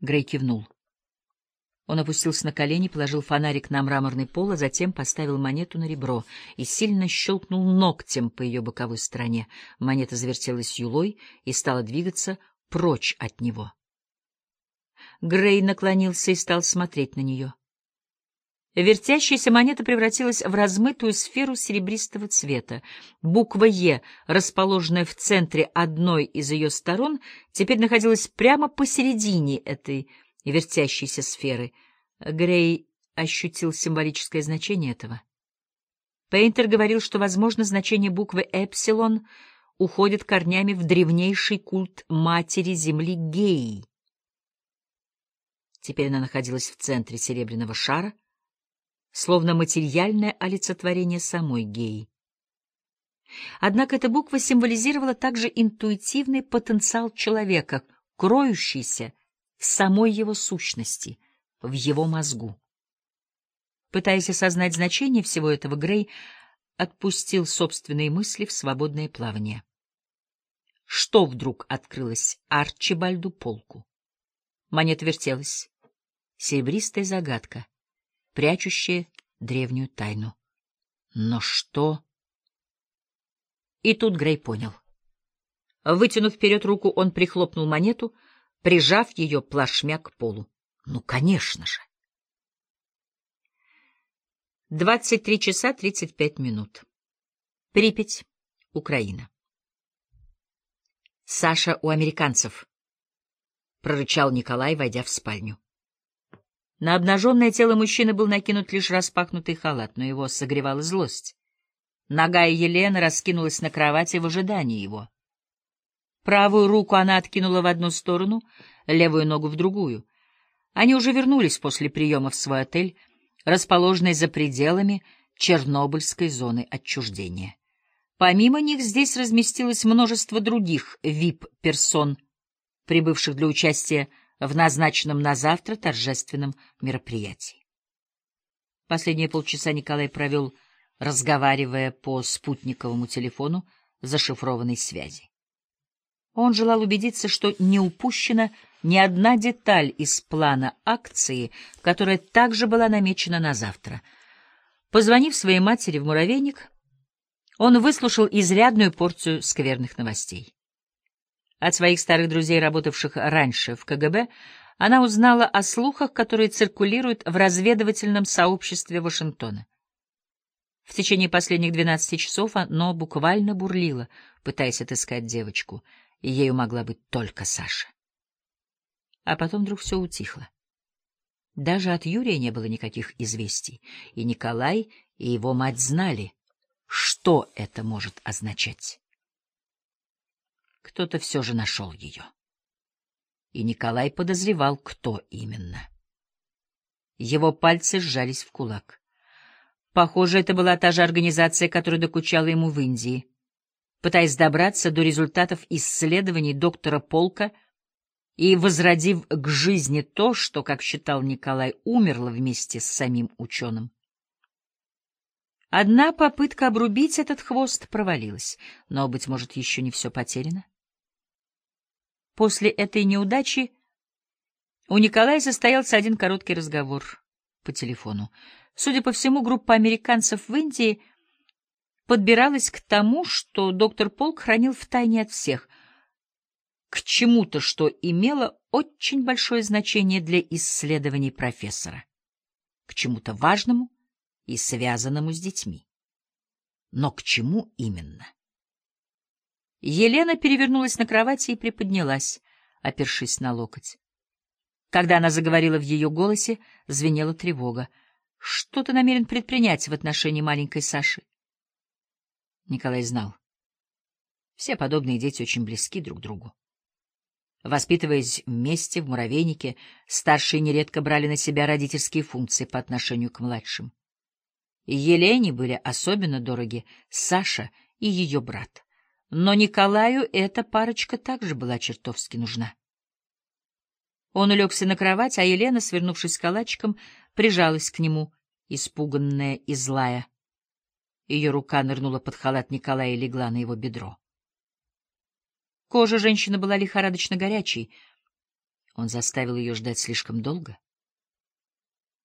Грей кивнул. Он опустился на колени, положил фонарик на мраморный пол, а затем поставил монету на ребро и сильно щелкнул ногтем по ее боковой стороне. Монета завертелась юлой и стала двигаться прочь от него. Грей наклонился и стал смотреть на нее. Вертящаяся монета превратилась в размытую сферу серебристого цвета. Буква «Е», расположенная в центре одной из ее сторон, теперь находилась прямо посередине этой вертящейся сферы. Грей ощутил символическое значение этого. Пейнтер говорил, что, возможно, значение буквы «Эпсилон» уходит корнями в древнейший культ матери Земли Геи. Теперь она находилась в центре серебряного шара, словно материальное олицетворение самой Геи. Однако эта буква символизировала также интуитивный потенциал человека, кроющийся в самой его сущности, в его мозгу. Пытаясь осознать значение всего этого, Грей отпустил собственные мысли в свободное плавание. Что вдруг открылось Арчибальду Полку? Монета вертелась. Серебристая загадка — прячущее древнюю тайну. Но что? И тут Грей понял. Вытянув вперед руку, он прихлопнул монету, прижав ее плашмя к полу. Ну, конечно же. Двадцать три часа тридцать пять минут. Припять, Украина. Саша у американцев, — прорычал Николай, войдя в спальню. На обнаженное тело мужчины был накинут лишь распахнутый халат, но его согревала злость. Нога Елены раскинулась на кровати в ожидании его. Правую руку она откинула в одну сторону, левую ногу в другую. Они уже вернулись после приема в свой отель, расположенный за пределами Чернобыльской зоны отчуждения. Помимо них здесь разместилось множество других вип-персон, прибывших для участия в назначенном на завтра торжественном мероприятии. Последние полчаса Николай провел, разговаривая по спутниковому телефону зашифрованной связи. Он желал убедиться, что не упущена ни одна деталь из плана акции, которая также была намечена на завтра. Позвонив своей матери в муравейник, он выслушал изрядную порцию скверных новостей. От своих старых друзей, работавших раньше в КГБ, она узнала о слухах, которые циркулируют в разведывательном сообществе Вашингтона. В течение последних двенадцати часов оно буквально бурлило, пытаясь отыскать девочку, и ею могла быть только Саша. А потом вдруг все утихло. Даже от Юрия не было никаких известий, и Николай и его мать знали, что это может означать. Кто-то все же нашел ее. И Николай подозревал, кто именно. Его пальцы сжались в кулак. Похоже, это была та же организация, которая докучала ему в Индии. Пытаясь добраться до результатов исследований доктора Полка и возродив к жизни то, что, как считал Николай, умерло вместе с самим ученым. Одна попытка обрубить этот хвост провалилась, но, быть может, еще не все потеряно. После этой неудачи у Николая состоялся один короткий разговор по телефону. Судя по всему, группа американцев в Индии подбиралась к тому, что доктор Полк хранил в тайне от всех, к чему-то, что имело очень большое значение для исследований профессора, к чему-то важному и связанному с детьми. Но к чему именно? Елена перевернулась на кровати и приподнялась, опершись на локоть. Когда она заговорила в ее голосе, звенела тревога. Что ты намерен предпринять в отношении маленькой Саши? Николай знал. Все подобные дети очень близки друг другу. Воспитываясь вместе в муравейнике, старшие нередко брали на себя родительские функции по отношению к младшим. Елене были особенно дороги Саша и ее брат. Но Николаю эта парочка также была чертовски нужна. Он улегся на кровать, а Елена, свернувшись калачиком, прижалась к нему, испуганная и злая. Ее рука нырнула под халат Николая и легла на его бедро. Кожа женщины была лихорадочно горячей. Он заставил ее ждать слишком долго.